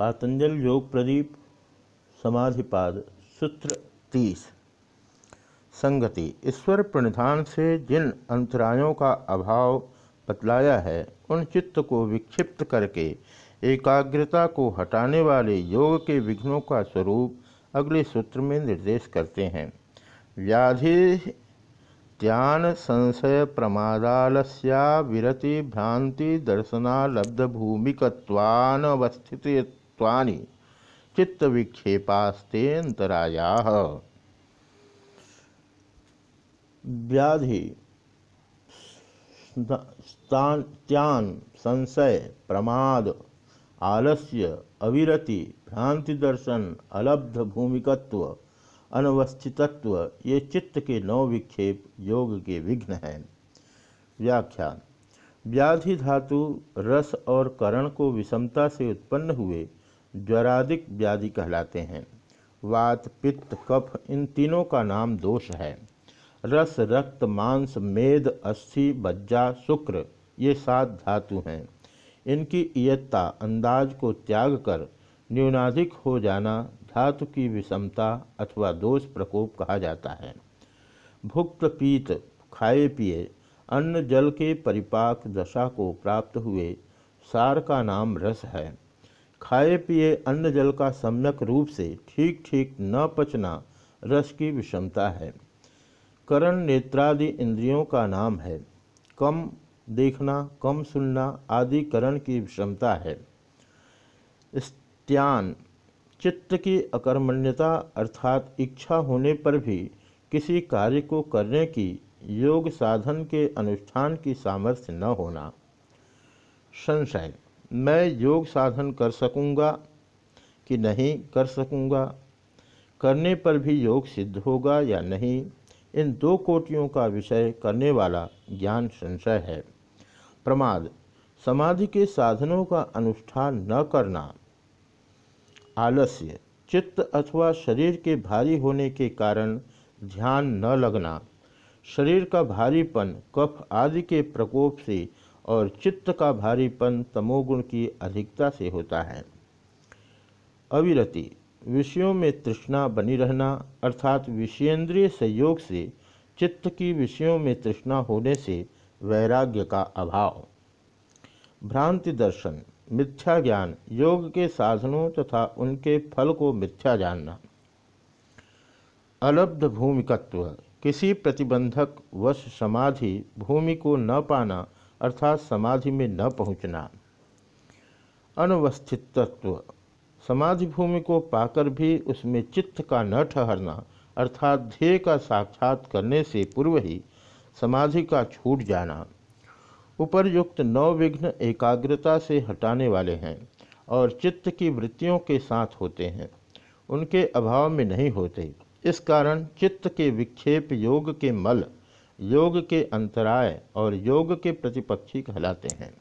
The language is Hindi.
पातंजल योग प्रदीप समाधिपाद, सूत्र तीस। संगति, ईश्वर प्रणिधान से जिन अंतरायों का अभाव बतलाया है, उन चित्त को विक्षिप्त करके, एकाग्रता को हटाने वाले योग के विघ्नों का स्वरूप अगले सूत्र में निर्देश करते हैं। व्याधि त्यान संशय प्रमादालस्या, विरति, भ्रांति दर्शनालब्ध भूमिकवानवस्थित चित्त विक्षेपास्ते अंतराया व्याधि त्यान, संशय, प्रमाद, आलस्य, अविरति, भ्रांति दर्शन, अलब्ध भूमिकत्व, अनवस्थितत्व, ये चित्त के नौ विक्षेप योग के विघ्न हैं। व्याख्यान। व्याधि धातु, रस और करण को विषमता से उत्पन्न हुए ज्वरादिक व्याधि कहलाते हैं। वात, पित्त, कफ, इन तीनों का नाम दोष है। रस, रक्त, मांस, मेद अस्थि बज्जा, शुक्र, ये सात धातु हैं। इनकी इयत्ता, अंदाज को त्याग कर न्यूनाधिक हो जाना धातु की विषमता अथवा दोष प्रकोप कहा जाता है। भुक्त पीत, खाए पिए, अन्न जल के परिपाक दशा को प्राप्त हुए, सार का नाम रस है। खाए पिए अन्न जल का सम्यक रूप से ठीक ठीक न पचना रस की विषमता है। करण नेत्रादि इंद्रियों का नाम है। कम देखना, कम सुनना आदि करण की विषमता है। स्त्यान, चित्त की अकर्मण्यता अर्थात इच्छा होने पर भी किसी कार्य को करने की योग साधन के अनुष्ठान की सामर्थ्य न होना। संशय मैं योग साधन कर सकूँगा कि नहीं कर सकूँगा? करने पर भी योग सिद्ध होगा या नहीं? इन दो कोटियों का विषय करने वाला ज्ञान संशय है। प्रमाद, समाधि के साधनों का अनुष्ठान न करना। आलस्य, चित्त अथवा शरीर के भारी होने के कारण ध्यान न लगना। शरीर का भारीपन, कफ आदि के प्रकोप से और चित्त का भारीपन तमोगुण की अधिकता से होता है। अविरति, विषयों में तृष्णा बनी रहना अर्थात विषयेंद्रिय संयोग से चित्त की विषयों में तृष्णा होने से वैराग्य का अभाव। भ्रांति दर्शन, मिथ्या ज्ञान, योग के साधनों तथा उनके फल को मिथ्या जानना। अलब्ध भूमिकत्व, किसी प्रतिबंधक, वश समाधि, भूमि को न पाना अर्थात समाधि में न पहुँचना। अनवस्थितत्व समाधि भूमि को पाकर भी उसमें चित्त का न ठहरना, अर्थात ध्येय का साक्षात करने से पूर्व ही समाधि का छूट जाना। उपरयुक्त नौ विघ्न एकाग्रता से हटाने वाले हैं और चित्त की वृत्तियों के साथ होते हैं। उनके अभाव में नहीं होते। इस कारण चित्त के विक्षेप योग के मल योग के अंतराय और योग के प्रतिपक्षी कहलाते हैं।